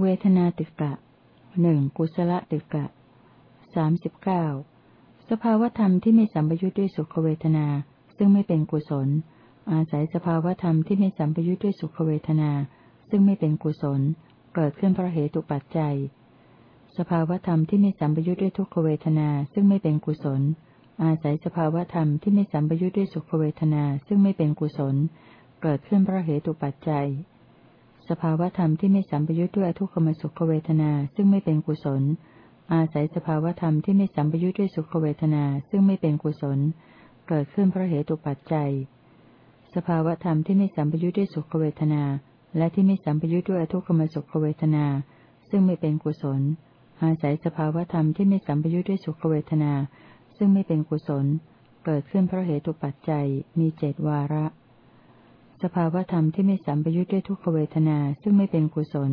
เวทนาติกะหนึ่งกุศลติกะสามสิบเก้าสภาวธรรมที่ไม่สัมปยุทธ์ด้วยสุขเวทนา ซึ่งไม่เป็นกุศล อาศัยสภาวธรรมที่ไม่สัมปยุทธ์ด้วยสุขเวทนา ซึ่งไม่เป็นกุศล เกิดขึ้นเพราะเหตุปัจจัย สภาวธรรมที่ไม่สัมปยุทธ์ด้วยทุกขเวทนา ซึ่งไม่เป็นกุศล อาศัยสภาวธรรมที่ไม่สัมปยุทธ์ด้วยสุขเวทนา ซึ่งไม่เป็นกุศล เกิดขึ้นเพราะเหตุปัจจัย สภาวธรรมที่ไม่สัมปยุทธ์ด้วยทุกขมสุขเวทนาซึ่งไม่เป็นกุศล อาศัยสภาวธรรมที่ไม่สัมปยุทธ์ด้วยสุขเวทนาซึ่งไม่เป็นกุศล เกิดขึ้นเพราะเหตุปัจจัย สภาวธรรมที่ไม่สัมปยุทธ์ด้วยสุขเวทนา และที่ไม่สัมปยุทธ์ด้วยทุกขมสุขเวทนา ซึ่งไม่เป็นกุศล อาศัยสภาวธรรมที่ไม่สัมปยุทธ์ด้วยสุขเวทนา ซึ่งไม่เป็นกุศล เกิดขึ้นเพราะเหตุปัจจัยมีเจดวาระ สภาวธรรมที่ไม่สัมปยุทธ์ด้วยทุกขเวทนาซึ่งไม่เป็นกุศล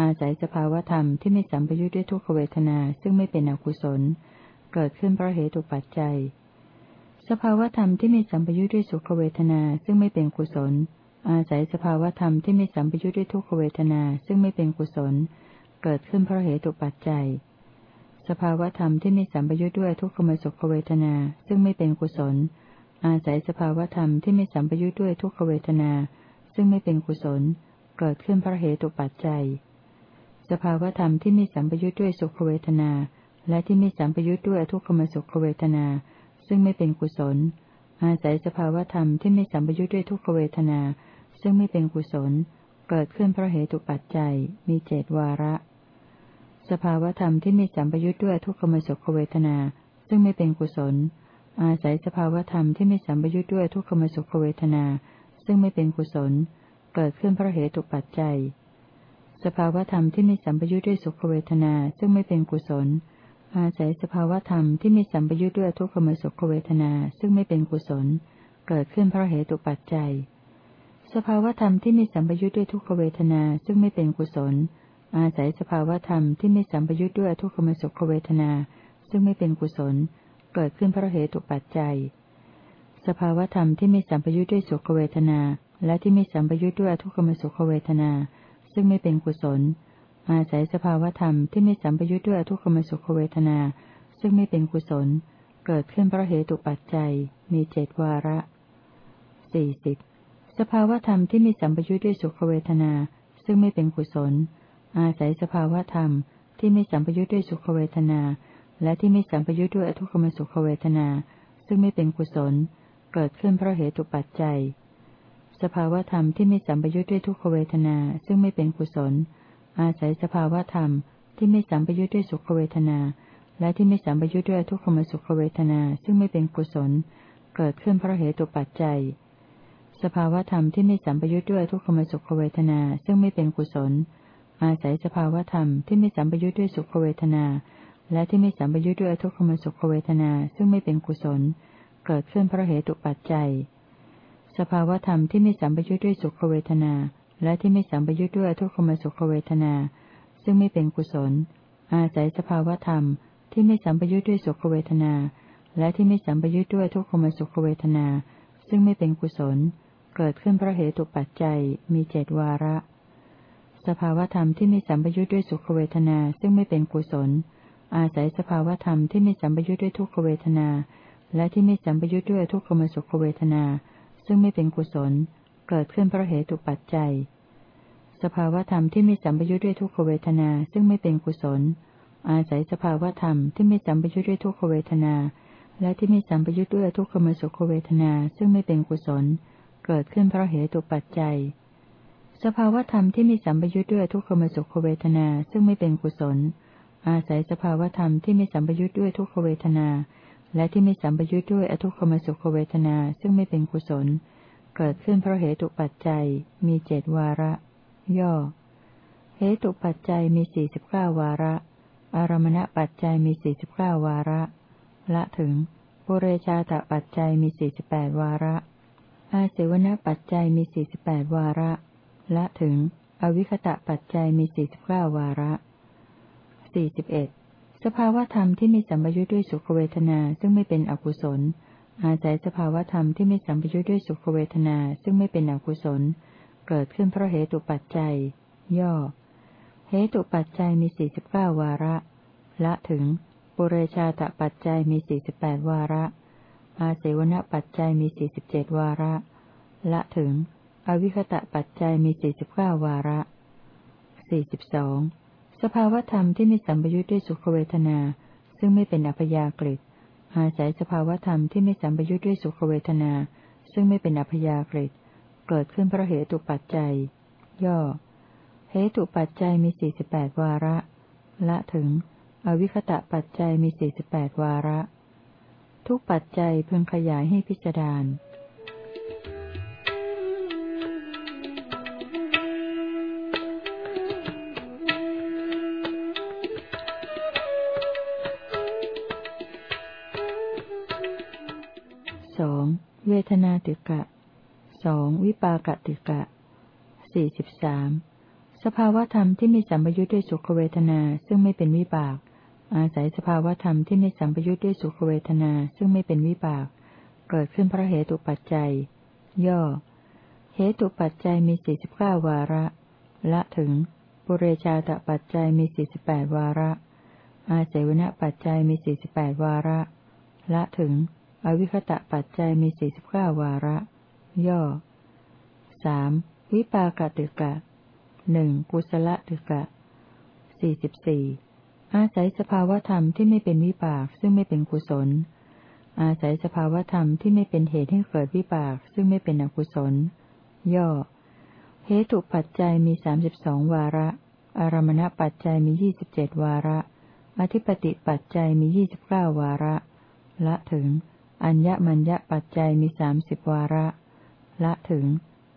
อาศัยสภาวธรรมที่ไม่สัมปยุทธ์ด้วยทุกขเวทนาซึ่งไม่เป็นอกุศล เกิดขึ้นเพราะเหตุปัจจัย สภาวธรรมที่ไม่สัมปยุทธ์ด้วยสุขเวทนาซึ่งไม่เป็นกุศล อาศัยสภาวธรรมที่ไม่สัมปยุทธ์ด้วยทุกขเวทนาซึ่งไม่เป็นกุศล เกิดขึ้นเพราะเหตุปัจจัย สภาวธรรมที่ไม่สัมปยุทธ์ด้วยทุกขมสุขเวทนาซึ่งไม่เป็นกุศล อาศัยสภาวธรรมที่ไม่สัมปยุทธ์ด้วยทุกขเวทนา ซึ่งไม่เป็นกุศล เกิดขึ้นเพราะเหตุปัจจัย สภาวธรรมที่มีสัมปยุทธ์ด้วยสุขเวทนา และที่มีสัมปยุทธ์ด้วยทุกขมสุขเวทนา ซึ่งไม่เป็นกุศล อาศัยสภาวธรรมที่มีสัมปยุทธ์ด้วยทุกขเวทนา ซึ่งไม่เป็นกุศล เกิดขึ้นเพราะเหตุปัจจัย มีเจดวาระ สภาวธรรมที่มีสัมปยุทธ์ด้วยทุกขมสุขเวทนา ซึ่งไม่เป็นกุศล อาศัยสภาวธรรมที่ไมีสัมปยุทธ์ด้วยทุกขมสุขเวทนา ซึ่งไม่เป็นกุศล เกิดขึ้นเพราะเหตุปัจจัย สภาวธรรมที่ไมีสัมปยุทธ์ด้วยสุขเวทนา ซึ่งไม่เป็นกุศล อาศัยสภาวธรรมที่ไมีสัมปยุทธ์ด้วยทุกขมสุขเวทนา ซึ่งไม่เป็นกุศล เกิดขึ้นเพราะเหตุปัจจัย สภาวธรรมที่ไมีสัมปยุทธ์ด้วยทุกขเวทนา ซึ่งไม่เป็นกุศล อาศัยสภาวธรรมที่ไมีสัมปยุทธ์ด้วยทุกขมสุขเวทนา ซึ่งไม่เป็นกุศลเเกิดขึ้นเพราะเหตุปัจจัย สภาวธรรมที่มีสัมปยุทธ์ด้วยสุขเวทนา และที่มีสัมปยุทธ์ด้วยทุกขมสุขเวทนา ซึ่งไม่เป็นกุศล อาศัยสภาวธรรมที่ไม่สัมปยุทธ์ด้วยทุกขมสุขเวทนา ซึ่งไม่เป็นกุศล เกิดขึ้นเพราะเหตุปัจจัย มีเจดวาระสี่สิบสภาวธรรมที่มีสัมปยุทธ์ด้วยสุขเวทนา ซึ่งไม่เป็นกุศล อาศัยสภาวธรรมที่ไม่สัมปยุทธ์ด้วยสุขเวทนา และที่ไม่สัมปยุทธ์ด้วยอทุกขมสุขเวทนา ซึ่งไม่เป็นกุศล เกิดขึ้นเพราะเหตุปัจจัย สภาวธรรมที่ไม่สัมปยุทธ์ด้วยทุกขเวทนา ซึ่งไม่เป็นกุศล อาศัยสภาวธรรมที่ไม่สัมปยุทธ์ด้วยสุขเวทนา และที่ไม่สัมปยุทธ์ด้วยทุกขมสุขเวทนา ซึ่งไม่เป็นกุศล เกิดขึ้นเพราะเหตุปัจจัย สภาวธรรมที่ไม่สัมปยุทธ์ด้วยทุกขมสุขเวทนา ซึ่งไม่เป็นกุศล อาศัยสภาวธรรมที่ไม่สัมปยุทธ์ด้วยสุขเวทนา และที่ไม่สัมปยุทธ์ด้วยทุกขมสุขเวทนาซึ่งไม่เป็นกุศล เกิดขึ้นเพราะเหตุปัจจัย สภาวธรรมที่ไม่สัมปยุทธ์ด้วยสุขเวทนา และที่ไม่สัมปยุทธ์ด้วยทุกขมสุขเวทนา ซึ่งไม่เป็นกุศล อาศัยสภาวธรรมที่ไม่สัมปยุทธ์ด้วยสุขเวทนา และที่ไม่สัมปยุทธ์ด้วยทุกขมสุขเวทนา ซึ่งไม่เป็นกุศล เกิดขึ้นเพราะเหตุปัจจัยมีเจดวาระ สภาวธรรมที่ไม่สัมปยุทธ์ด้วยสุขเวทนาซึ่งไม่เป็นกุศล อาศัยสภาวธรรมที่ไม่สัมปยุทธ์ด้วยทุกขเวทนา และที่ไม่สัมปยุทธ์ด้วยทุกขมสุขเวทนา ซึ่งไม่เป็นกุศล เกิดขึ้นเพราะเหตุปัจจัย สภาวธรรมที่ไมีสัมปยุทธ์ด้วยทุกขเวทนา ซึ่งไม่เป็นกุศล อาศัยสภาวธรรมที่ไมีสัมปยุทธ์ด้วยทุกขเวทนา และที่ไมีสัมปยุทธ์ด้วยทุกขมสุขเวทนา ซึ่งไม่เป็นกุศล เกิดขึ้นเพราะเหตุปัจจัย สภาวธรรมที่มีสัมปยุทธ์ด้วยทุกขมสุขเวทนา ซึ่งไม่เป็นกุศล อาศัยสภาวธรรมที่ไมีสัมปยุทธ์ด้วยทุกขเวทนา และที่ไม่สัมปยุทธ์ด้วยอทุกขมสุขเวทนาซึ่งไม่เป็นกุศล เกิดขึ้นเพราะเหตุปัจจัยมีเจดวาระ ย่อ เหตุปัจจัยมีสี่สิบเก้าวาระ อารมณปัจจัยมีสี่สิบเก้าวาระ ละถึงปุเรชาตปัจจัยมีสี่สิบแปดวาระ อาเสวนปัจจัยมีสี่สิบแปดวาระ ละถึง อวิคตะปัจจัยมีสี่สิบเก้าวาระ สี่สิบเอ็ดสภาวธรรมที่มีสัมปยุทธ์ด้วยสุขเวทนาซึ่งไม่เป็นอกุศล อาศัยสภาวธรรมที่มีสัมปยุทธ์ด้วยสุขเวทนาซึ่งไม่เป็นอกุศล เกิดขึ้นเพราะเหตุปัจจัย ย่อเหเหตุปัจจัยมีสี่สิบเก้าวาระ ละถึง ปุเรชาตปัจจัยมีสี่สิบแปดวาระ อาเสวนปัจจัยมีสี่สิบเจ็ดวาระ ละถึง อวิคตะปัจจัยมีสี่สิบเก้าวาระสี่สิบสอง สภาวธรรมที่ไมีสัมปยุทธ์ด้วยสุขเวทนา ซึ่งไม่เป็นอัพยากฤิอาศัยสภาวธรรมที่ไม่สัมปยุทธ์ด้วยสุขเวทนา ซึ่งไม่เป็นอัพยากฤิเกิดขึ้นเพราะเหตุปัจจัย ย่อ เหตุปัจจัยมีสี่สิบแปดวาระ ละถึง อวิคตะปัจจัยมีสี่สิบแปดวาระ ทุกปัจจัยพึงขยายให้พิจารณา เวทนาติกะสองวิปากติกะสี่สิบสามสภาวธรรมที่มีสัมปยุทธ์ด้วยสุขเวทนาซึ่งไม่เป็นวิบาก อาศัยสภาวธรรมที่มีสัมปยุทธ์ด้วยสุขเวทนาซึ่งไม่เป็นวิบาก เกิดขึ้นเพราะเหตุปัจจัย ย่อ เหตุปัจจัยมีสี่สิบเก้าวาระ ละถึงปุเรชาตปัจจัยมีสี่สิบแปดวาระ อาเสวณปัจจัยมีสี่สิบแปดวาระ ละถึง อวิคตะปัจจัยมีสี่สิบเก้าวาระ ย่อสามวิปากติกะหนึ่งกุศลติกะสี่สิบสี่อาศัยสภาวธรรมที่ไม่เป็นวิปากซึ่งไม่เป็นกุศล อาศัยสภาวธรรมที่ไม่เป็นเหตุให้เกิดวิปากซึ่งไม่เป็นอกุศล ย่อเหตุปัจจัยมีสามสิบสองวาระ อารมณปัจจัยมียี่สิบเจ็ดวาระ อธิปติปัจจัยมียี่สิบเก้าวาระ ละถึง อัญญมัญญปัจจัยมีสามสิบวาระ ละถึง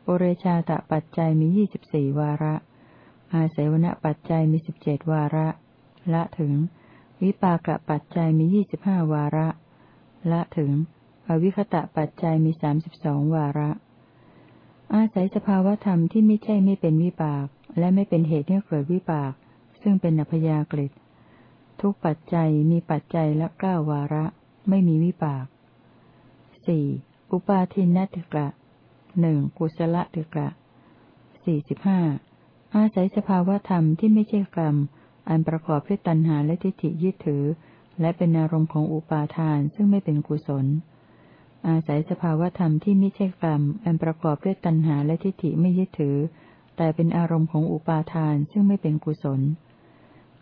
ปุเรชาตปัจจัยมียี่สิบสี่วาระ อาศัยวณปัจจัยมีสิบเจ็ดวาระ ละถึง วิปากปัจจัยมียี่สิบห้าวาระ ละถึง อวิคตะปัจจัยมีสามสิบสองวาระ อาศัยสภาวธรรมที่ไม่ใช่ไม่เป็นวิปาก และไม่เป็นเหตุให้เกิดวิปาก ซึ่งเป็นอัพยากฤิทุกปัจจัยมีปัจจัยละเก้าวาระ ไม่มีวิปาก สี่อุปาทินติกะหนึ่งกุศลติกะสี่สิบห้าอาศัยสภาวธรรมที่ไม่ใช่กรรม อันประกอบด้วยตัณหาและทิฏฐิยึดถือ และเป็นอารมณ์ของอุปาทานซึ่งไม่เป็นกุศล อาศัยสภาวธรรมที่ไม่ใช่กรรม อันประกอบด้วยตัณหาและทิฏฐิไม่ยึดถือ แต่เป็นอารมณ์ของอุปาทานซึ่งไม่เป็นกุศล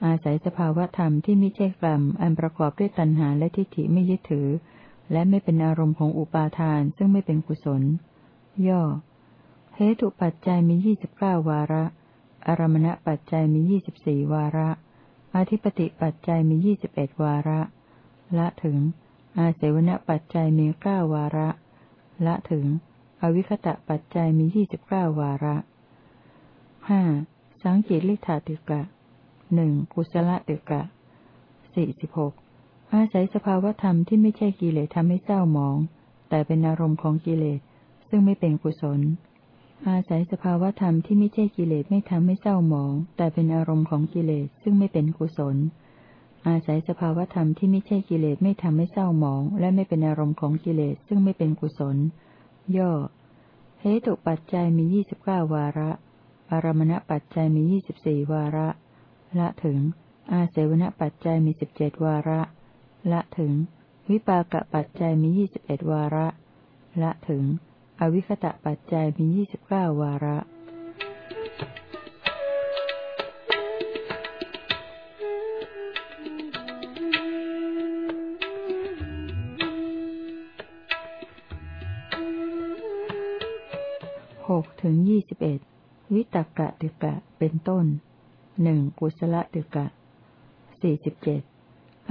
อาศัยสภาวธรรมที่ไม่ใช่กรรม อันประกอบด้วยตัณหาและทิฏฐิไม่ยึดถือ และไม่เป็นอารมณ์ของอุปาทานซึ่งไม่เป็นกุศล ย่อ เหตุปัจจัยมียี่สิบเก้าวาระ อารมณปัจจัยมียี่สิบสี่วาระ อธิปติปัจจัยมียี่สิบเอ็ดวาระ ละถึง อาเสวนปัจจัยมีเก้าวาระ ละถึง อวิคตะปัจจัยมียี่สิบเก้าวาระห้าสังกิริธาติกะหนึ่งกุศลติกะสี่สิบหก อาศัยสภาวธรรมที่ไม่ใช่กิเลสทำให้เศร้าหมอง แต่เป็นอารมณ์ของกิเลส ซึ่งไม่เป็นกุศล อาศัยสภาวธรรมที่ไม่ใช่กิเลสไม่ทำให้เศร้าหมอง แต่เป็นอารมณ์ของกิเลสซึ่งไม่เป็นกุศล อาศัยสภาวธรรมที่ไม่ใช่กิเลสไม่ทำให้เศร้าหมอง และไม่เป็นอารมณ์ของกิเลสซึ่งไม่เป็นกุศล ย่อเหตุปัจจัยมียี่สิบเก้าวาระ อารมณปัจจัยมียี่สิบสี่วาระ ละถึง อาเสวนปัจจัยมีสิบเจ็ดวาระ ละถึง วิปากปัจจัยมียี่สิบเอ็ดวาระ ละถึง อวิคตะปัจจัยมียี่สิบเก้าวาระหกถึงยี่สิบเอ็ดวิตกะติกะเป็นต้นหนึ่งกุศลติกะสี่สิบเจ็ด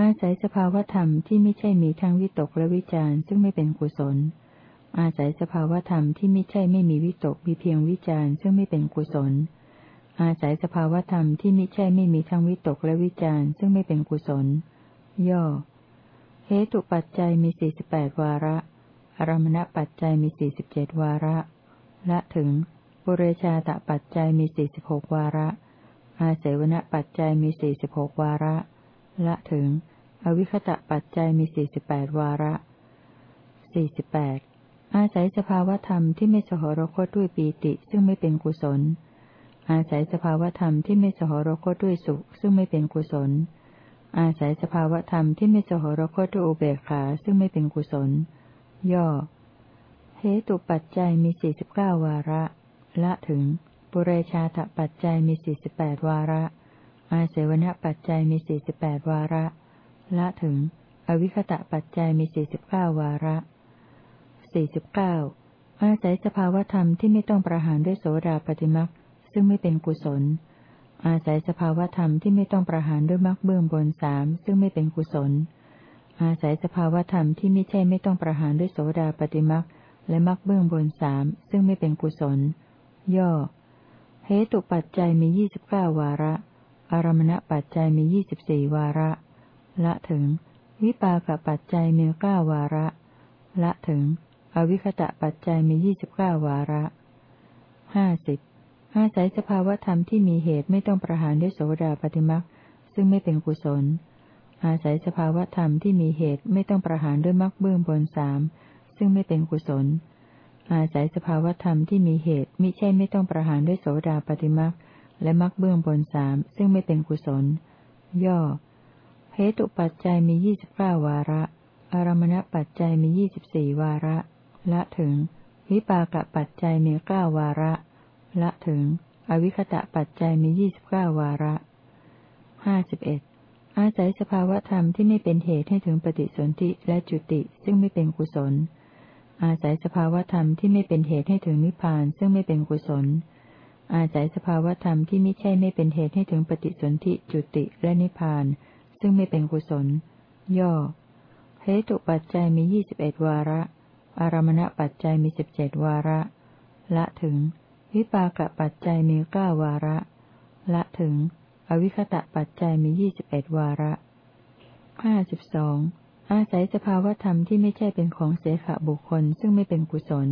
อาศัยสภาวธรรมที่ไม่ใช่มีทั้งวิตกและวิจารซึ่งไม่เป็นกุศล อาศัยสภาวธรรมที่ไม่ใช่ไม่มีวิตกมีเพียงวิจารซึ่งไม่เป็นกุศล อาศัยสภาวธรรมที่ไม่ใช่ไม่มีทั้งวิตกและวิจารซึ่งไม่เป็นกุศล ย่อ เหตุปัจจัยมีสี่สิบแปดวาระอารมณปัจจัยมีสี่สิบเจ็ดวาระ ละถึงปุเรชาตปัจจัยมีสี่สิบหกวาระ อาเสวนปัจจัยมีสี่สิบหกวาระ ละถึง อวิคตะปัจจัยมีสี่สิบแปดวาระสี่สิบแปดอาศัยสภาวธรรมที่ไม่สหรคตด้วยปีติซึ่งไม่เป็นกุศล อาศัยสภาวธรรมที่ไม่สหรคตด้วยสุขซึ่งไม่เป็นกุศล อาศัยสภาวธรรมที่ไม่สหรคตด้วยอุเบกขาซึ่งไม่เป็นกุศล ย่อ เหตุปัจจัยมีสี่สิบเก้าวาระ ละถึง ปุเรชาตปัจจัยมีสี่สิบแปดวาระ อาเสวนปัจจัยมีสี่สิบแปดวาระ ละถึง อวิคตะปัจจัยมีสี่สิบเก้าวาระสี่สิบเก้าอาศัยสภาวธรรมที่ไม่ต้องประหารด้วยโสดาปฏิมักซึ่งไม่เป็นกุศล อาศัยสภาวธรรมที่ไม่ต้องประหารด้วยมรรคเบื้องบนสามซึ่งไม่เป็นกุศล อาศัยสภาวธรรมที่ไม่ใช่ไม่ต้องประหารด้วยโสดาปฏิมักและมรรคเบื้องบนสามซึ่งไม่เป็นกุศล ย่อเหตุปัจจัยมียี่สิบเก้าวาระ อารมณปัจจัยมียี่สิบสี่วาระ ละถึง วิปากปัจจัยมีเก้าวาระ ละถึง อวิคตะปัจจัยมียี่สิบเก้าวาระห้าสิบอาศัยสภาวธรรมที่มีเหตุไม่ต้องประหารด้วยโสดาปฏิมักซึ่งไม่เป็นกุศล อาศัยสภาวธรรมที่มีเหตุไม่ต้องประหารด้วยมรรคเบื้องบนสามซึ่งไม่เป็นกุศล อาศัยสภาวธรรมที่มีเหตุมิใช่ไม่ต้องประหารด้วยโสดาปฏิมักและมรรคเบื้องบนสามซึ่งไม่เป็นกุศล ย่อ ตุปัจจัยมียี่สิบเก้าวาระ อารมณปัจจัยมียี่สิบสี่วาระ ละถึง วิปากปัจจัยมีเก้าวาระ ละถึง อวิคตะปัจจัยมียี่สิบเก้าวาระห้าสิบเอ็ดอาศัยสภาวธรรมที่ไม่เป็นเหตุให้ถึงปฏิสนธิและจุติซึ่งไม่เป็นกุศล อาศัยสภาวธรรมที่ไม่เป็นเหตุให้ถึงนิพพานซึ่งไม่เป็นกุศล อาศัยสภาวธรรมที่ไม่ใช่ไม่เป็นเหตุให้ถึงปฏิสนธิจุติและนิพพาน ซึ่งไม่เป็นกุศล ย่อ เหตุปัจจัยมียี่สิบเอ็ดวาระ อารมณปัจจัยมีสิบเจ็ดวาระ ละถึง วิปากปัจจัยมีเก้าวาระ ละถึง อวิคตะปัจจัยมียี่สิบเอ็ดวาระห้าสิบสองอาศัยสภาวธรรมที่ไม่ใช่เป็นของเสขบุคคล ซึ่งไม่เป็นกุศล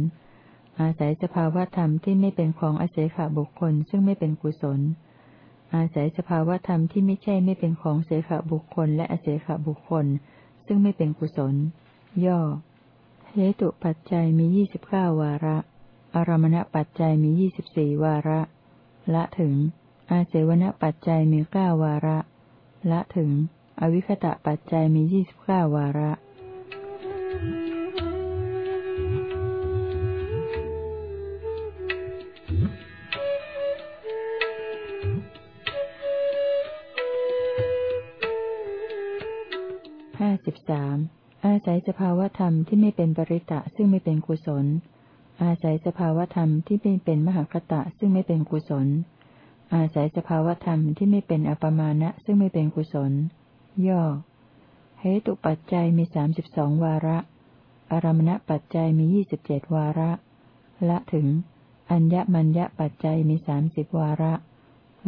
อาศัยสภาวธรรมที่ไม่เป็นของอเสขบุคคล ซึ่งไม่เป็นกุศล อาศัยสภาวธรรมที่ไม่ใช่ไม่เป็นของเสขบุคคลและอเสขบุคคล ซึ่งไม่เป็นกุศล ย่อ เหตุปัจจัยมียี่สิบเก้าวาระ อารมณปัจจัยมียี่สิบสี่วาระ ละถึง อาเสวนปัจจัยมีเก้าวาระ ละถึง อวิคตะปัจจัยมียี่สิบเก้าวาระห้า สิบสามอาศัยสภาวธรรมที่ไม่เป็นปริตะซึ่งไม่เป็นกุศล อาศัยสภาวธรรมที่ไม่เป็นมหคตะซึ่งไม่เป็นกุศล อาศัยสภาวธรรมที่ไม่เป็นอปมาณะซึ่งไม่เป็นกุศล ย่อ เหตุปัจจัยมีสามสิบสองวาระ อารมณปัจจัยมียี่สิบเจ็ดวาระ ละถึง อัญญมัญญปัจจัยมีสามสิบวาระ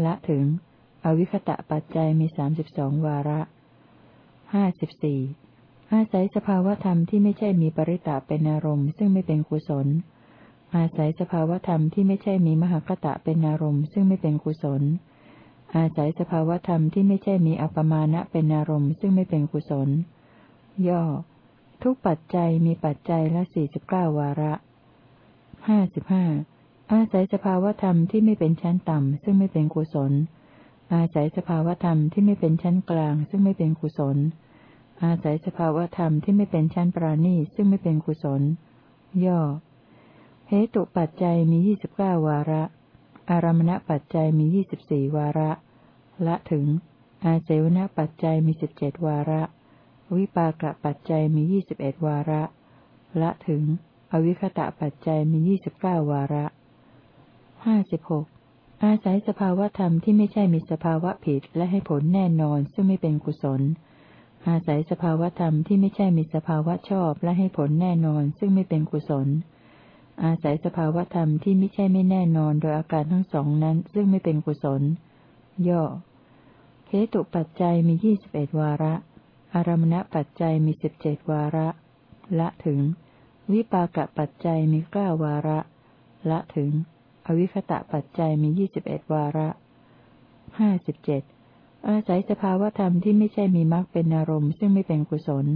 ละถึง อวิคตะปัจจัยมีสามสิบสองวาระ ห้าสิบสี่อาศัยสภาวธรรมที่ไม่ใช่มีปริตะเป็นอารมณ์ ซึ่งไม่เป็นกุศล อาศัยสภาวธรรมที่ไม่ใช่มีมหคตะเป็นอารมณ์ ซึ่งไม่เป็นกุศล อาศัยสภาวธรรมที่ไม่ใช่มีอัปมาณะเป็นอารมณ์ ซึ่งไม่เป็นกุศล ย่อ ทุกปัจจัยมีปัจจัยละสี่สิบเก้าวาระห้าสิบห้าอาศัยสภาวธรรมที่ไม่เป็นชั้นต่ำ ซึ่งไม่เป็นกุศล อาศัยสภาวธรรมที่ไม่เป็นชั้นกลางซึ่งไม่เป็นกุศล อาศัยสภาวธรรมที่ไม่เป็นชั้นปราณีซึ่งไม่เป็นกุศล ย่อ เหตุปัจจัยมียี่สิบเก้าวาระ อารมณปัจจัยมียี่สิบสี่วาระ ละถึง อาเสวนปัจจัยมีสิบเจ็ดวาระ วิปากปัจจัยมียี่สิบเอ็ดวาระ ละถึง อวิคตะปัจจัยมียี่สิบเก้าวาระห้าสิบหก อาศัยสภาวธรรมที่ไม่ใช่มีสภาวะผิดและให้ผลแน่นอนซึ่งไม่เป็นกุศล อาศัยสภาวธรรมที่ไม่ใช่มีสภาวะชอบและให้ผลแน่นอนซึ่งไม่เป็นกุศล อาศัยสภาวธรรมที่ไม่ใช่ไม่แน่นอนโดยอาการทั้งสองนั้นซึ่งไม่เป็นกุศล ย่อเหตุปัจจัยมียี่สิบเอ็ดวาระ อารมณปัจจัยมีสิบเจ็ดวาระ ละถึง วิปากปัจจัยมีเก้าวาระ ละถึง วิคตะปัจจัยมียี่สิบเอ็ดวาระห้าสิบเจ็ดอาศัยสภาวธรรมที่ไม่ใช่มีมรรคเป็นอารมณ์ ซึ่งไม่เป็นกุศล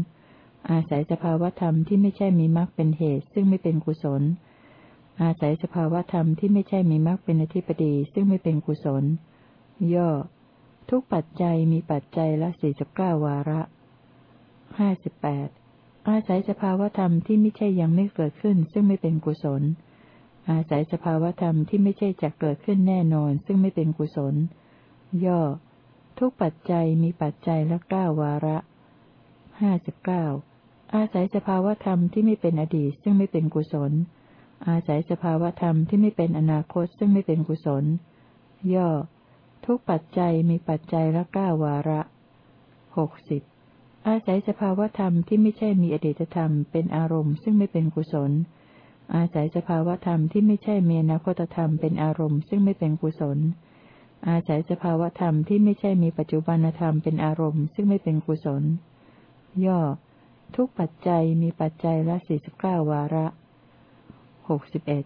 อาศัยสภาวธรรมที่ไม่ใช่มีมรรคเป็นเหตุ ซึ่งไม่เป็นกุศล อาศัยสภาวธรรมที่ไม่ใช่มีมรรคเป็นอธิปดี ซึ่งไม่เป็นกุศล ย่อ ทุกปัจจัยมีปัจจัยละสี่สิบเก้าวาระห้าสิบแปดอาศัยสภาวธรรมที่ไม่ใช่ยังไม่เกิดขึ้น ซึ่งไม่เป็นกุศล อา อาศัยสภาวธรรมที่ไม่ใช่จะเกิดขึ้นแน่นอน ซึ่งไม่เป็นกุศล ย่อ ทุกปัจจัยมีปัจจัยละเก้าวาระห้าสิบเก้าอาศัยสภาวธรรมที่ไม่เป็นอดีตซึ่งไม่เป็นกุศล อาศัยสภาวธรรมที่ไม่เป็นอนาคตซึ่งไม่เป็นกุศล ย่อ ทุกปัจจัยมีปัจจัยละเก้าวาระหกสิบอาศัยสภาวธรรมที่ไม่ใช่มีอดีตธรรมเป็นอารมณ์ซึ่งไม่เป็นกุศล อาศัยสภาวธรรมที่ไม่ใช่มีอนาคตธรรมเป็นอารมณ์ซึ่งไม่เป็นกุศล อาศัยสภาวธรรมที่ไม่ใช่มีปัจจุบันธรรมเป็นอารมณ์ซึ่งไม่เป็นกุศล ย่อ ทุกปัจจัยมีปัจจัยละสี่สิบเก้าวาระหกสิบเอ็ด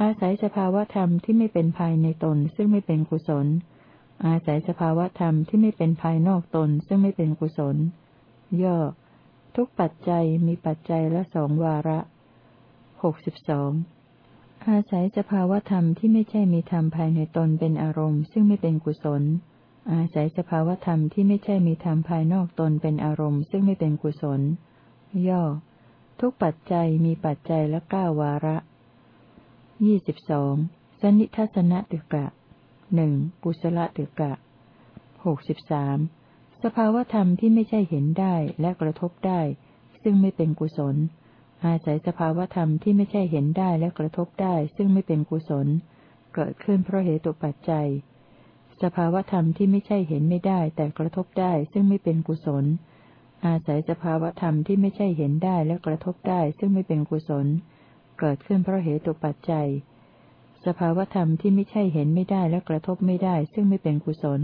อาศัยสภาวธรรมที่ไม่เป็นภายในตนซึ่งไม่เป็นกุศล อาศัยสภาวธรรมที่ไม่เป็นภายนอกตนซึ่งไม่เป็นกุศล ย่อ ทุกปัจจัยมีปัจจัยละสองวาระ หกสิบสองอาศัยสภาวธรรมที่ไม่ใช่มีธรรมภายในตนเป็นอารมณ์ ซึ่งไม่เป็นกุศล อาศัยสภาวธรรมที่ไม่ใช่มีธรรมภายนอกตนเป็นอารมณ์ ซึ่งไม่เป็นกุศล ย่อ ทุกปัจจัยมีปัจจัยละเก้าวาระยี่สิบสองสนิทัศนตึกะหนึ่งกุศลตึกะหกสิบสามสภาวธรรมที่ไม่ใช่เห็นได้และกระทบได้ ซึ่งไม่เป็นกุศล อาศัยสภาวธรรมที่ไม่ใช่เห็นได้และกระทบได้ ซึ่งไม่เป็นกุศล เกิดขึ้นเพราะเหตุปัจจัย สภาวธรรมที่ไม่ใช่เห็นไม่ได้ แต่กระทบได้ ซึ่งไม่เป็นกุศล อาศัยสภาวธรรมที่ไม่ใช่เห็นได้และกระทบได้ ซึ่งไม่เป็นกุศล เกิดขึ้นเพราะเหตุปัจจัย สภาวธรรมที่ไม่ใช่เห็นไม่ได้และกระทบไม่ได้ ซึ่งไม่เป็นกุศล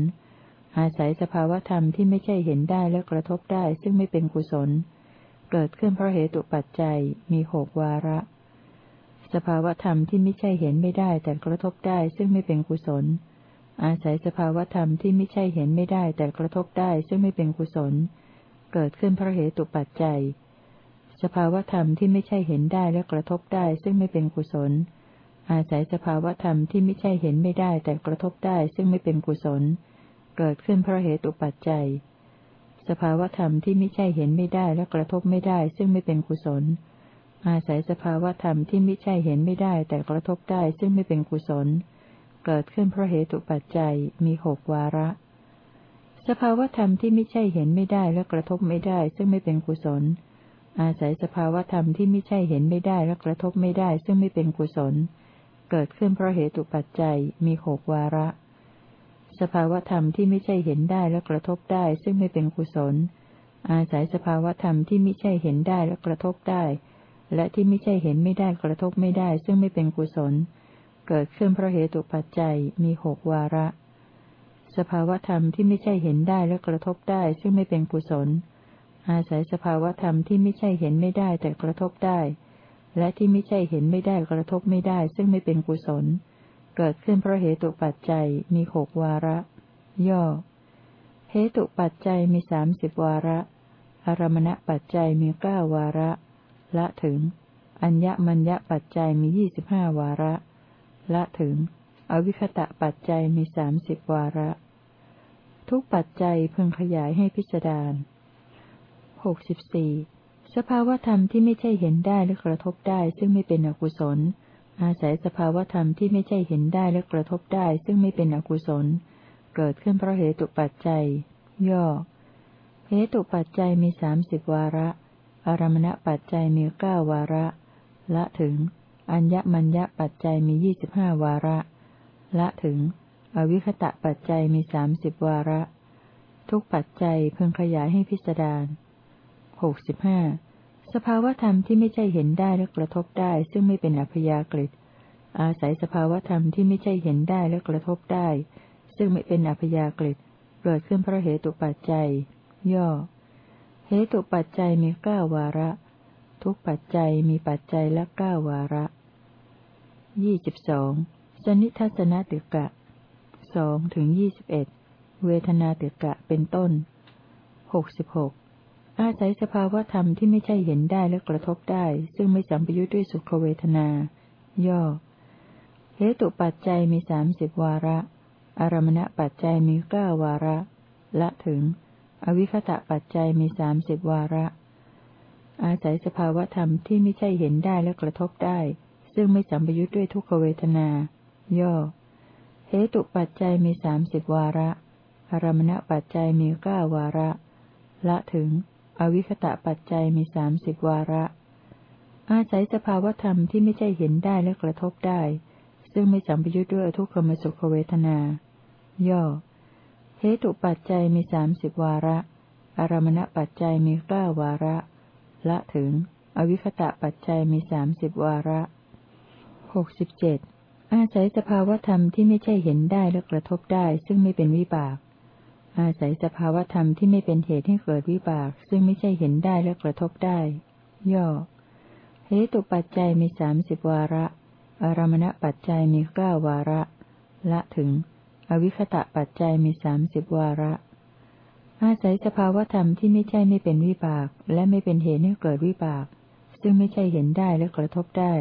อาศัยสภาวธรรมที่ไม่ใช่เห็นได้และกระทบได้ ซึ่งไม่เป็นกุศลเเกิดขึ้นเพราะเหตุปัจจัยมีหกวาระ สภาวธรรมที่ไม่ใช่เห็นไม่ได้แต่กระทบได้ซึ่งไม่เป็นกุศล อาศัยสภาวธรรมที่ไม่ใช่เห็นไม่ได้แต่กระทบได้ซึ่งไม่เป็นกุศล เกิดขึ้นเพราะเหตุปัจจัย สภาวธรรมที่ไม่ใช่เห็นได้และกระทบได้ซึ่งไม่เป็นกุศล อาศัยสภาวธรรมที่ไม่ใช่เห็นไม่ได้แต่กระทบได้ซึ่งไม่เป็นกุศล เกิดขึ้นเพราะเหตุปัจจัย สภาวธรรมที่ไม่ใช่เห็นไม่ได้และกระทบไม่ได้ ซึ่งไม่เป็นกุศล อาศัยสภาวธรรมที่ไม่ใช่เห็นไม่ได้ แต่กระทบได้ซึ่งไม่เป็นกุศล เกิดขึ้นเพราะเหตุปัจจัยมีหกวาระ สภาวธรรมที่ไม่ใช่เห็นไม่ได้และกระทบไม่ได้ ซึ่งไม่เป็นกุศล อาศัยสภาวธรรมที่ไม่ใช่เห็นไม่ได้และกระทบไม่ได้ ซึ่งไม่เป็นกุศล เกิดขึ้นเพราะเหตุปัจจัยมีหกวาระ สภาวธรรมที่ไม่ใช่เห็นได้และกระทบได้ซึ่งไม่เป็นกุศล อาศัยสภาวธรรมที่ไม่ใช่เห็นได้และกระทบได้ และที่ไม่ใช่เห็นไม่ได้กระทบไม่ได้ ซึ่งไม่เป็นกุศล เกิดขึ้นเพราะเหตุปัจจัยมีหกวาระ สภาวธรรมที่ไม่ใช่เห็นได้และกระทบได้ ซึ่งไม่เป็นกุศล อาศัยสภาวธรรมที่ไม่ใช่เห็นไม่ได้แต่กระทบได้ และที่ไม่ใช่เห็นไม่ได้กระทบไม่ได้ ซึ่งไม่เป็นกุศลเเกิดขึ้นเพราะเหตุปัจจัยมีหกวาระ ย่อ เหตุปัจจัยมีสามสิบวาระ อารมณปัจจัยมีเก้าวาระ ละถึง อัญญมัญญปัจจัยมียี่สิบห้าวาระ ละถึง อวิคตะปัจจัยมีสามสิบวาระ ทุกปัจจัยพึงขยายให้พิจารณาหกสิบสี่สภาวธรรมที่ไม่ใช่เห็นได้หรือกระทบได้ซึ่งไม่เป็นอกุศล อาศัยสภาวธรรมที่ไม่ใช่เห็นได้และกระทบได้ซึ่งไม่เป็นอกุศล เกิดขึ้นเพราะเหตุปัจจัย ย่อ เหตุปัจจัยมีสามสิบวาระ อารมณปัจจัยมีเก้าวาระ ละถึง อัญญมัญญปัจจัยมียี่สิบห้าวาระ ละถึง อวิคตะปัจจัยมีสามสิบวาระ ทุกปัจจัยเพิ่งขยายให้พิสดารหกสิบห้า สภาวธรรมที่ไม่ใช่เห็นได้และกระทบได้ ซึ่งไม่เป็นอัพยากฤิอาศัยสภาวธรรมที่ไม่ใช่เห็นได้และกระทบได้ ซึ่งไม่เป็นอัพยากฤิเกิดขึ้นเพราะเหตุปัจจัย ย่อ เหตุปัจจัยมีเก้าวาระ ทุกปัจจัยมีปัจจัยละเก้าวาระยี่สิบสองสนิทัศนติกะสองถึงยี่สิบเอ็ดเวทนาติกะเป็นต้นหกสิบหก อาศัยสภาวธรรมที่ไม่ใช่เห็นได้และกระทบได้ ซึ่งไม่สัมปยุทธ์ด้วยสุขเวทนา ย่อ เหตุปัจจัยมีสามสิบวาระ อารมณปัจจัยมีเก้าวาระ ละถึง อวิคตะปัจจัยมีสามสิบวาระ อาศัยสภาวธรรมที่ไม่ใช่เห็นได้และกระทบได้ ซึ่งไม่สัมปยุทธ์ด้วยทุกขเวทนา ย่อ เหตุปัจจัยมีสามสิบวาระ อารมณปัจจัยมีเก้าวาระ ละถึง อวิคตะปัจจัยมีสามสิบวาระ อาศัยสภาวธรรมที่ไม่ใช่เห็นได้และกระทบได้ ซึ่งไม่สัมปยุทธ์ด้วยทุกขมสุขเวทนา ย่อ เหตุปัจจัยมีสามสิบวาระ อารมณปัจจัยมีเก้าวาระ ละถึง อวิคตะปัจจัยมีสามสิบวาระหกสิบเจ็ดอาศัยสภาวธรรมที่ไม่ใช่เห็นได้และกระทบได้ ซึ่งไม่เป็นวิบาก อาศัยสภาวธรรมที่ไม่เป็นเหตุให้เกิดวิบาก ซึ่งไม่ใช่เห็นได้และกระทบได้ ย่อ เหตุปัจจัยมีสามสิบวาระ อารมณปัจจัยมีเก้าวาระ ละถึง อวิคตะปัจจัยมีสามสิบวาระ อาศัยสภาวธรรมที่ไม่ใช่ไม่เป็นวิบาก และไม่เป็นเหตุให้เกิดวิบาก ซึ่งไม่ใช่เห็นได้และกระทบได้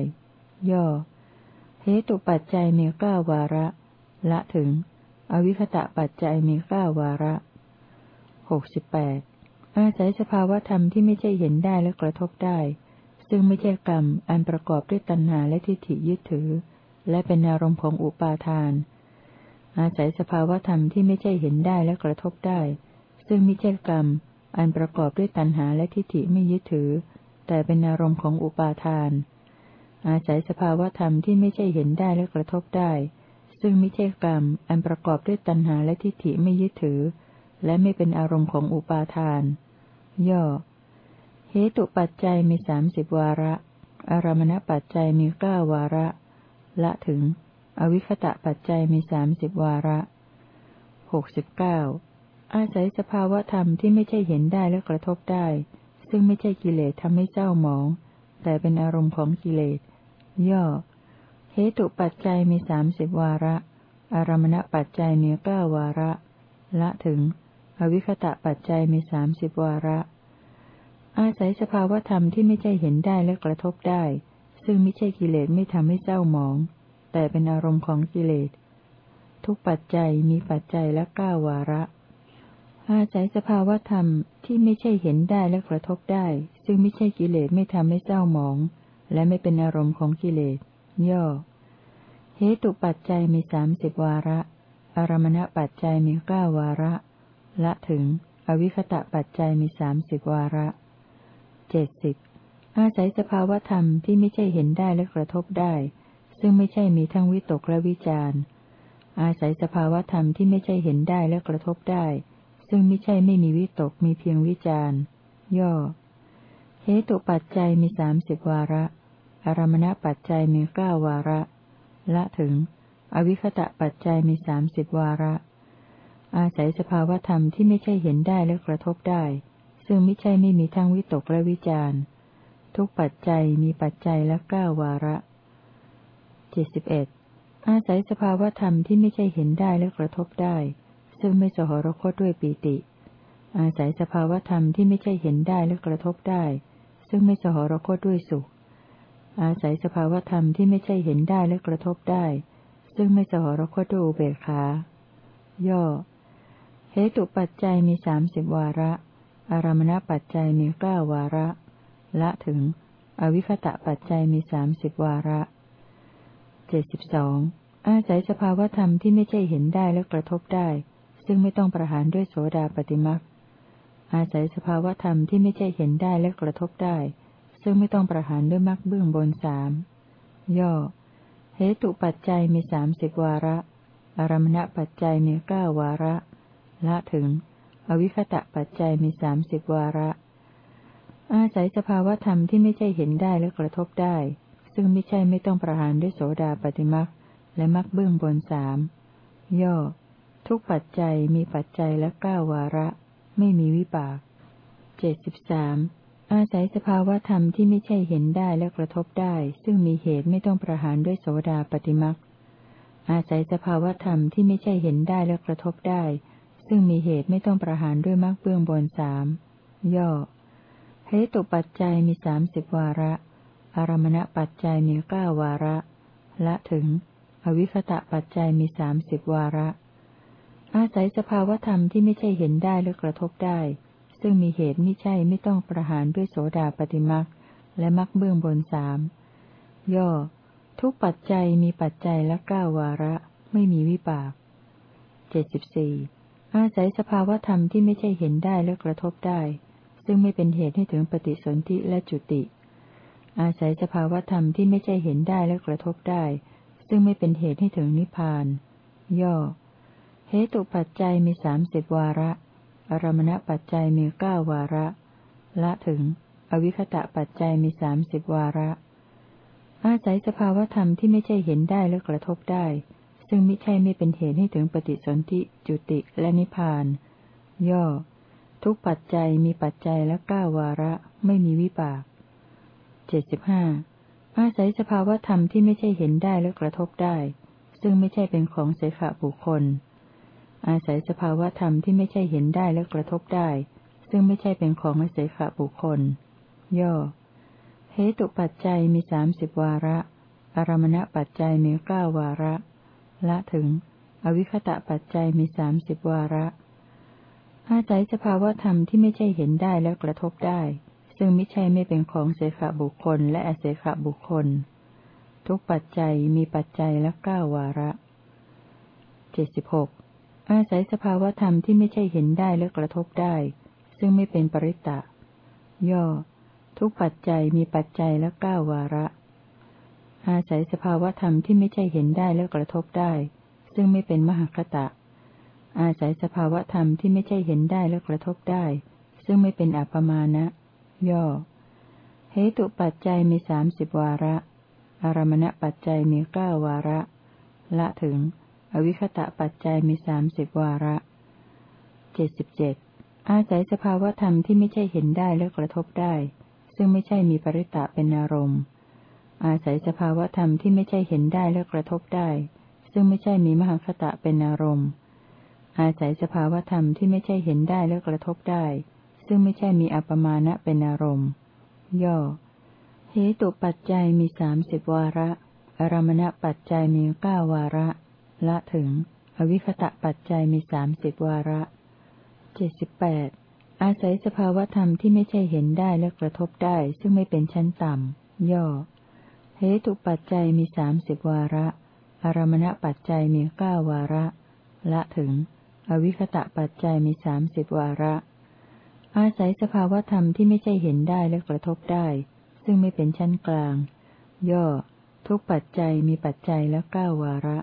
ย่อ เหตุปัจจัยมีเก้าวาระ ละถึง อวิคตะปัจจัยมีเก้าวาระหกสิบแปดอาศัยสภาวธรรมที่ไม่ใช่เห็นได้และกระทบได้ ซึ่งไม่ใช่กรรมอันประกอบด้วยตัณหาและทิฏฐิยึดถือ และเป็นอารมณ์ของอุปาทาน อาศัยสภาวธรรมที่ไม่ใช่เห็นได้และกระทบได้ ซึ่งไม่ใช่กรรม อันประกอบด้วยตัณหาและทิฏฐิไม่ยึดถือ แต่เป็นอารมณ์ของอุปาทาน อาศัยสภาวธรรมที่ไม่ใช่เห็นได้และกระทบได้ ซึ่งไม่ใช่กรรม อันประกอบด้วยตัณหาและทิฏฐิไม่ยึดถือ และไม่เป็นอารมณ์ของอุปาทาน ย่อ เหตุปัจจัยมีสามสิบวาระ อารมณปัจจัยมีเก้าวาระ ละถึง อวิคตะปัจจัยมีสามสิบวาระหกสิบเก้าอาศัยสภาวธรรมที่ไม่ใช่เห็นได้และกระทบได้ ซึ่งไม่ใช่กิเลสทำให้เศร้าหมอง แต่เป็นอารมณ์ของกิเลส ย่อ เหตุปัจจัยมีสามสิบวาระ อารมณปัจจัยมีเก้าวาระ ละถึง อวิคตะปัจจัยมีสามสิบวาระ อาศัยสภาวธรรมที่ไม่ใช่เห็นได้และกระทบได้ ซึ่งไม่ใช่กิเลสไม่ทำให้เศร้าหมอง แต่เป็นอารมณ์ของกิเลส ทุกปัจจัยมีปัจจัยละเก้าวาระ อาศัยสภาวธรรมที่ไม่ใช่เห็นได้และกระทบได้ ซึ่งไม่ใช่กิเลสไม่ทำให้เศร้าหมอง และไม่เป็นอารมณ์ของกิเลส ย่อ เหตุปัจจัยมีสามสิบวาระ อารมณปัจจัยมีเก้าวาระ ละถึง อวิคตะปัจจัยมีสามสิบวาระ เจ็ดสิบ อาศัยสภาวธรรมที่ไม่ใช่เห็นได้และกระทบได้ ซึ่งไม่ใช่มีทั้งวิตกและวิจารอาศัยสภาวธรรมที่ไม่ใช่เห็นได้และกระทบได้ ซึ่งไม่ใช่ไม่มีวิตกมีเพียงวิจารย่อ เหตุปัจจัยมีสามสิบวาระ อารมณปัจจัยมีเก้าวาระ ละถึง อวิคตะปัจจัยมีสามสิบวาระ อาศัยสภาวธรรมที่ไม่ใช่เห็นได้และกระทบได้ ซึ่งไม่ใช่ไม่มีทั้งวิตกและวิจารทุกปัจจัยมีปัจจัยละเก้าวาระเจ็ดสิบเอ็ดอาศัยสภาวธรรมที่ไม่ใช่เห็นได้และกระทบได้ ซึ่งไม่สหรคตด้วยปีติ อาศัยสภาวธรรมที่ไม่ใช่เห็นได้และกระทบได้ ซึ่งไม่สหรคตด้วยสุข อาศัยสภาวธรรมที่ไม่ใช่เห็นได้และกระทบได้ ซึ่งไม่สหรคตด้วยอุเบกขา ย่อ เหตุปัจจัยมีสามสิบวาระ อารมณปัจจัยมีเก้าวาระ ละถึง อวิคตะปัจจัยมีสามสิบวาระเจ็ดสิบสองอาศัยสภาวธรรมที่ไม่ใช่เห็นได้และกระทบได้ ซึ่งไม่ต้องประหารด้วยโสดาปฏิมักอาศัยสภาวธรรมที่ไม่ใช่เห็นได้และกระทบได้ ซึ่งไม่ต้องประหารด้วยมรรคเบื้องบนสามย่อ เหตุปัจจัยมีสามสิบวาระ อารมณปัจจัยมีเก้าวาระ ละถึง อวิคตะปัจจัยมีสามสิบวาระ อาศัยสภาวธรรมที่ไม่ใช่เห็นได้และกระทบได้ ซึ่งไม่ใช่ไม่ต้องประหารด้วยโสดาปฏิมักและมักเบื้องบนสามย่อ ทุกปัจจัยมีปัจจัยละเก้าวาระ ไม่มีวิบากเจ็ดสิบสาม อาศัยสภาวธรรมที่ไม่ใช่เห็นได้และกระทบได้ ซึ่งมีเหตุไม่ต้องประหารด้วยโสดาปฏิมักอาศัยสภาวธรรมที่ไม่ใช่เห็นได้และกระทบได้ ซึ่งมีเหตุไม่ต้องประหารด้วยมรรคเบื้องบนสามย่อเหตุปัจจัยมีสามสิบวาระ อารมณปัจจัยมีเก้าวาระ ละถึง อวิคตะปัจจัยมีสามสิบวาระ อาศัยสภาวธรรมที่ไม่ใช่เห็นได้หรือกระทบได้ ซึ่งมีเหตุไม่ใช่ไม่ต้องประหารด้วยโสดาปฏิมักและมักเบื้องบนสามย่อ ทุกปัจจัยมีปัจจัยละเก้าวาระ ไม่มีวิบากเจ็ดสิบสี่อาศัยสภาวธรรมที่ไม่ใช่เห็นได้และกระทบได้ ซึ่งไม่เป็นเหตุให้ถึงปฏิสนธิและจุติ อาศัยสภาวธรรมที่ไม่ใช่เห็นได้และกระทบได้ ซึ่งไม่เป็นเหตุให้ถึงนิพพาน ย่อเหตุปัจจัยมีสามสิบวาระ อารมณปัจจัยมีเก้าวาระ ละถึง อวิคตะปัจจัยมีสามสิบวาระ อาศัยสภาวธรรมที่ไม่ใช่เห็นได้และกระทบได้ ซึ่งมิใช่ไม่เป็นเหตุให้ถึงปฏิสนธิจุติและนิพพาน ย่อ ทุกปัจจัยมีปัจจัยละเก้าวาระ ไม่มีวิบากเจ็ดสิบห้าอาศัยสภาวธรรมที่ไม่ใช่เห็นได้และกระทบได้ ซึ่งไม่ใช่เป็นของเสขบุคคล อาศัยสภาวธรรมที่ไม่ใช่เห็นได้และกระทบได้ ซึ่งไม่ใช่เป็นของเสขบุคคล ย่อ เหตุปัจจัยมีสามสิบวาระ อารมณปัจจัยมีเก้าวาระ ละถึง อวิคตะปัจจัยมีสามสิบวาระ อาศัยสภาวธรรมที่ไม่ใช่เห็นได้แล้วกระทบได้ ซึ่งไม่ใช่ไม่เป็นของเสขบุคคล และอเสขบุคคล ทุกปัจจัยมีปัจจัยละเก้าวาระเจ็ดสิบหก อาศัยสภาวธรรมที่ไม่ใช่เห็นได้และกระทบได้ ซึ่งไม่เป็นปริตะ ย่อ ทุกปัจจัยมีปัจจัยละเก้าวาระ อาศัยสภาวธรรมที่ไม่ใช่เห็นได้และกระทบได้ ซึ่งไม่เป็นมหคตะ อาศัยสภาวธรรมที่ไม่ใช่เห็นได้และกระทบได้ ซึ่งไม่เป็นอัปมาณะ ย่อ เหตุปัจจัยมีสามสิบวาระ อารมณปัจจัยมีเก้าวาระ ละถึง อวิคตะปัจจัยมีสามสิบวาระเจ็ดสิบเจ็ดอาศัยสภาวธรรมที่ไม่ใช่เห็นได้และกระทบได้ ซึ่งไม่ใช่มีปริตะเป็นอารมณ์ อาศัยสภาวธรรมที่ไม่ใช่เห็นได้และกระทบได้ ซึ่งไม่ใช่มีมหคตะเป็นอารมณ์ อาศัยสภาวธรรมที่ไม่ใช่เห็นได้และกระทบได้ ซึ่งไม่ใช่มีอัปมาณะเป็นอารมณ์ ย่อเหตุปัจจัยมีสามสิบวาระอารมณปัจจัยมีเก้าวาระ ละถึง อวิคตะปัจจัยมีสามสิบวาระเจ็ดสิบแปดอาศัยสภาวธรรมที่ไม่ใช่เห็นได้และกระทบได้ ซึ่งไม่เป็นชั้นต่ำ ย่อ เหตุปัจจัยมีสามสิบวาระ อารมณปัจจัยมีเก้าวาระ ละถึง อวิคตะปัจจัยมีสามสิบวาระ อาศัยสภาวธรรมที่ไม่ใช่เห็นได้และกระทบได้ ซึ่งไม่เป็นชั้นกลาง ย่อ ทุกปัจจัยมีปัจจัยละเก้าวาระ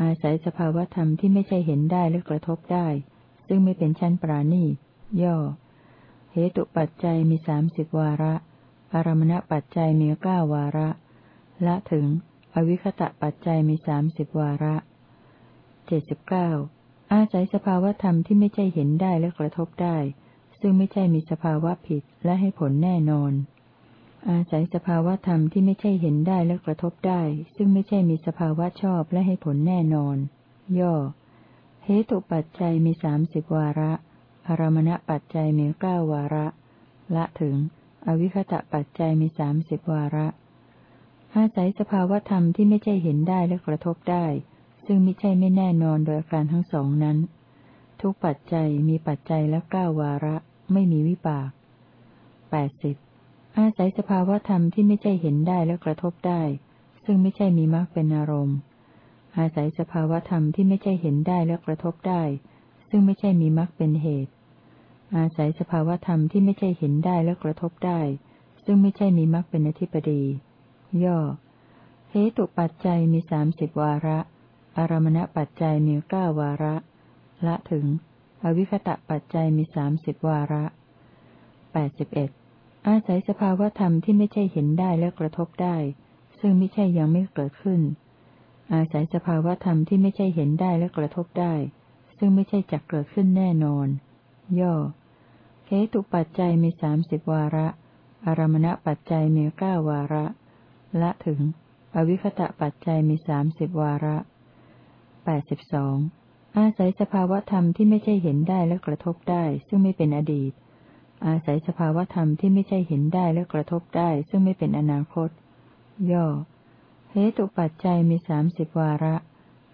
อาศัยสภาวธรรมที่ไม่ใช่เห็นได้และกระทบได้ ซึ่งไม่เป็นชั้นปราณีย่อ เหตุปัจจัยมีสามสิบวาระ อารมณปัจจัยมีเก้าวาระ ละถึง อวิคตะปัจจัยมีสามสิบวาระเจ็ดสิบเก้าอาศัยสภาวธรรมที่ไม่ใช่เห็นได้และกระทบได้ ซึ่งไม่ใช่มีสภาวะผิดและให้ผลแน่นอน อาศัยสภาวะธรรมที่ไม่ใช่เห็นได้และกระทบได้ ซึ่งไม่ใช่มีสภาวะชอบและให้ผลแน่นอน ย่อ เหตุปัจจัยมีสามสิบวาระ อารมณปัจจัยมีเก้าวาระ ละถึง อวิคตะปัจจัยมีสามสิบวาระ อาศัยสภาวะธรรมที่ไม่ใช่เห็นได้และกระทบได้ ซึ่งไม่ใช่ไม่แน่นอนโดยอาการทั้งสองนั้น ทุกปัจจัยมีปัจจัยละเก้าวาระ ไม่มีวิบากแปดสิบ อาศัยสภาวธรรมที่ไม่ใช่เห็นได้และกระทบได้ ซึ่งไม่ใช่มีมรรคเป็นอารมณ์ อาศัยสภาวธรรมที่ไม่ใช่เห็นได้และกระทบได้ ซึ่งไม่ใช่มีมรรคเป็นเหตุ อาศัยสภาวธรรมที่ไม่ใช่เห็นได้และกระทบได้ ซึ่งไม่ใช่มีมรรคเป็นอธิปดี ย่อเหตุปัจจัยมีสามสิบวาระ อารมณปัจจัยมีเก้าวาระ ละถึง อวิคตะปัจจัยมีสามสิบวาระแปดสิบเอ็ด อาศัยสภาวธรรมที่ไม่ใช่เห็นได้และกระทบได้ ซึ่งไม่ใช่ยังไม่เกิดขึ้น อาศัยสภาวธรรมที่ไม่ใช่เห็นได้และกระทบได้ ซึ่งไม่ใช่จักเกิดขึ้นแน่นอน ย่อเหตุปัจจัยมีสามสิบวาระ อารมณปัจจัยมีเก้าวาระ ละถึง อวิคตะปัจจัยมีสามสิบวาระแปดสิบสองอาศัยสภาวธรรมที่ไม่ใช่เห็นได้และกระทบได้ ซึ่งไม่เป็นอดีต อาศัยสภาวธรรมที่ไม่ใช่เห็นได้และกระทบได้ ซึ่งไม่เป็นอนาคต ย่อ เหตุปัจจัยมีสามสิบวาระ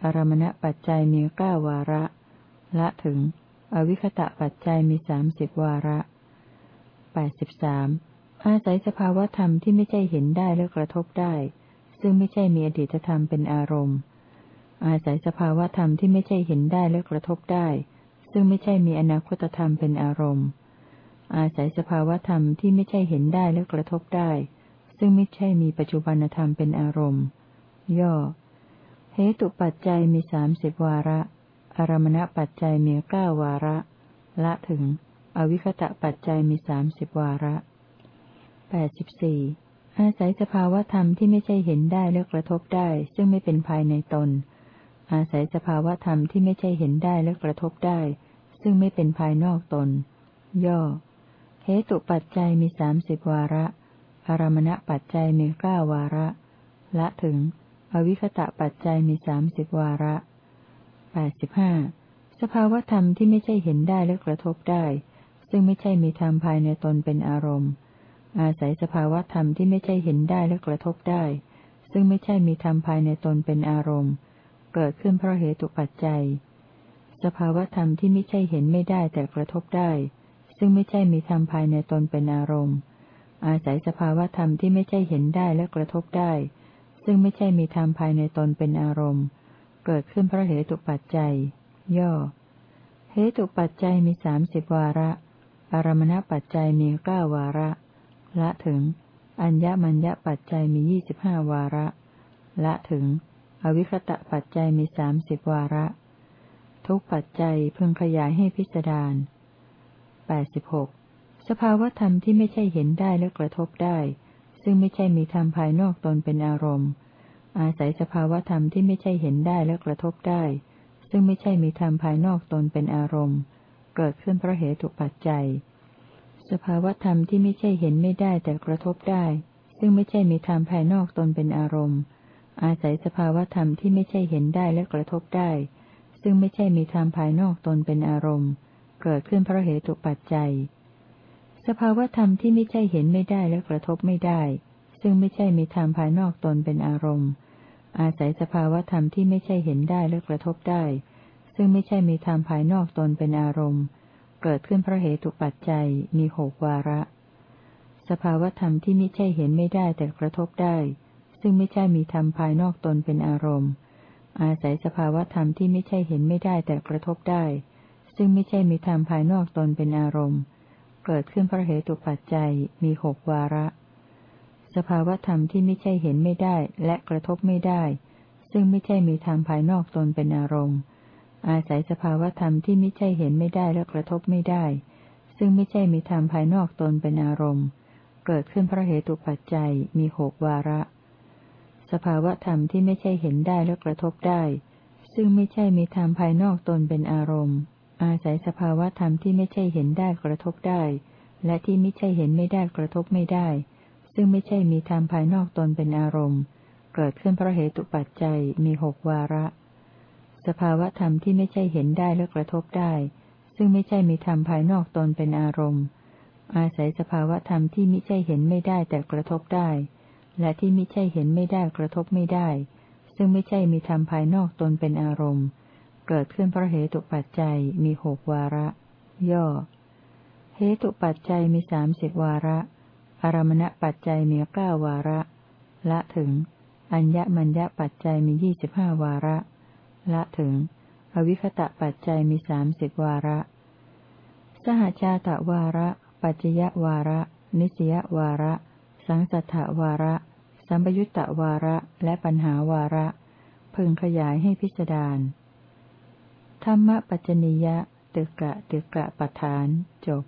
อารมณปัจจัยมีเก้าวาระ ละถึง อวิคตะปัจจัยมีสามสิบวาระแปดสิบสามอาศัยสภาวธรรมที่ไม่ใช่เห็นได้และกระทบได้ ซึ่งไม่ใช่มีอดีตธรรมเป็นอารมณ์ อาศัยสภาวธรรมที่ไม่ใช่เห็นได้และกระทบได้ ซึ่งไม่ใช่มีอนาคตธรรมเป็นอารมณ์ อาศัยสภาวธรรมที่ไม่ใช่เห็นได้และกระทบได้ ซึ่งไม่ใช่มีปัจจุบันธรรมเป็นอารมณ์ ย่อ เหตุปัจจัยมีสามสิบวาระ อารมณปัจจัยมีเก้าวาระ ละถึง อวิคตะปัจจัยมีสามสิบวาระแปดสิบสี่อาศัยสภาวธรรมที่ไม่ใช่เห็นได้และกระทบได้ ซึ่งไม่เป็นภายในตน อาศัยสภาวธรรมที่ไม่ใช่เห็นได้และกระทบได้ ซึ่งไม่เป็นภายนอกตน ย่อ เหตุปัจจัยมีสามสิบวาระ อารมณปัจจัยมีเก้าวาระ ละถึง อวิคตะปัจจัยมีสามสิบวาระแปดสิบห้าสภาวธรรมที่ไม่ใช่เห็นได้และกระทบได้ ซึ่งไม่ใช่มีธรรมภายในตนเป็นอารมณ์ อาศัยสภาวธรรมที่ไม่ใช่เห็นได้และกระทบได้ ซึ่งไม่ใช่มีธรรมภายในตนเป็นอารมณ์ เกิดขึ้นเพราะเหตุปัจจัย สภาวธรรมที่ไม่ใช่เห็นไม่ได้แต่กระทบได้ ซึ่งไม่ใช่มีธรรมภายในตนเป็นอารมณ์ อาศัยสภาวธรรมที่ไม่ใช่เห็นได้และกระทบได้ ซึ่งไม่ใช่มีธรรมภายในตนเป็นอารมณ์ เกิดขึ้นเพราะเหตุปัจจัย ย่อ เหตุปัจจัยมีสามสิบวาระ อารมณปัจจัยมีเก้าวาระ ละถึง อัญญมัญญปัจจัยมียี่สิบห้าวาระ ละถึง อวิคตะปัจจัยมีสามสิบวาระ ทุกปัจจัยพึงขยายให้พิจารณา แปดสิบหกสภาวธรรมที่ไม่ใช่เห็นได้และกระทบได้ ซึ่งไม่ใช่มีธรรมภายนอกตนเป็นอารมณ์ อาศัยสภาวธรรมที่ไม่ใช่เห็นได้และกระทบได้ ซึ่งไม่ใช่มีธรรมภายนอกตนเป็นอารมณ์ เกิดขึ้นเพราะเหตุปัจจัย สภาวธรรมที่ไม่ใช่เห็นไม่ได้แต่กระทบได้ ซึ่งไม่ใช่มีธรรมภายนอกตนเป็นอารมณ์ อาศัยสภาวธรรมที่ไม่ใช่เห็นได้และกระทบได้ ซึ่งไม่ใช่มีธรรมภายนอกตนเป็นอารมณ์ เกิดขึ้นเพราะเหตุปัจจัย สภาวธรรมที่ไม่ใช่เห็นไม่ได้และกระทบไม่ได้ ซึ่งไม่ใช่มีธรรมภายนอกตนเป็นอารมณ์ อาศัยสภาวธรรมที่ไม่ใช่เห็นได้และกระทบได้ ซึ่งไม่ใช่มีธรรมภายนอกตนเป็นอารมณ์ เกิดขึ้นเพราะเหตุปัจจัยมีหกวาระ สภาวธรรมที่ไม่ใช่เห็นไม่ได้แต่กระทบได้ ซึ่งไม่ใช่มีธรรมภายนอกตนเป็นอารมณ์อาศัยสภาวธรรมที่ไม่ใช่เห็นไม่ได้แต่กระทบได้ ซึ่งไม่ใช่มีธรรมภายนอกตนเป็นอารมณ์ เกิดขึ้นเพราะเหตุปัจจัยมีหกวาระ สภาวธรรมที่ไม่ใช่เห็นไม่ได้และกระทบไม่ได้ ซึ่งไม่ใช่มีธรรมภายนอกตนเป็นอารมณ์ อาศัยสภาวธรรมที่ไม่ใช่เห็นไม่ได้และกระทบไม่ได้ ซึ่งไม่ใช่มีธรรมภายนอกตนเป็นอารมณ์ เกิดขึ้นเพราะเหตุปัจจัยมีหกวาระ สภาวธรรมที่ไม่ใช่เห็นได้และกระทบได้ซึ่งไม่ใช่มีธรรมภายนอกตนเป็นอารมณ์ อาศัยสภาวะธรรมที่ไม่ใช่เห็นได้กระทบได้ และที่ไม่ใช่เห็นไม่ได้กระทบไม่ได้ ซึ่งไม่ใช่มีธรรมภายนอกตนเป็นอารมณ์ เกิดขึ้นเพราะเหตุปัจจัยมีหกวาระ สภาวะธรรมที่ไม่ใช่เห็นได้และกระทบได้ ซึ่งไม่ใช่มีธรรมภายนอกตนเป็นอารมณ์ อาศัยสภาวะธรรมที่ไม่ใช่เห็นไม่ได้แต่กระทบได้ และที่ไม่ใช่เห็นไม่ได้กระทบไม่ได้ ซึ่งไม่ใช่มีธรรมภายนอกตนเป็นอารมณ์ เกิดขึ้นเพราะเหตุปัจจัยมีหกวาระ ย่อ เหตุปัจจัยมีสามสิบวาระ อารมณปัจจัยมีเก้าวาระ ละถึง อัญญมัญญปัจจัยมียี่สิบห้าวาระ ละถึง อวิคตะปัจจัยมีสามสิบวาระ สหชาตวาระ ปัจจยวาระ นิสยวาระ สังสัทธวาระ สัมปยุตตวาระ และปัญหาวาระ พึงขยายให้พิจารณา ธรรมปัจจนิยะตึกะตึกะปัฏฐานจบ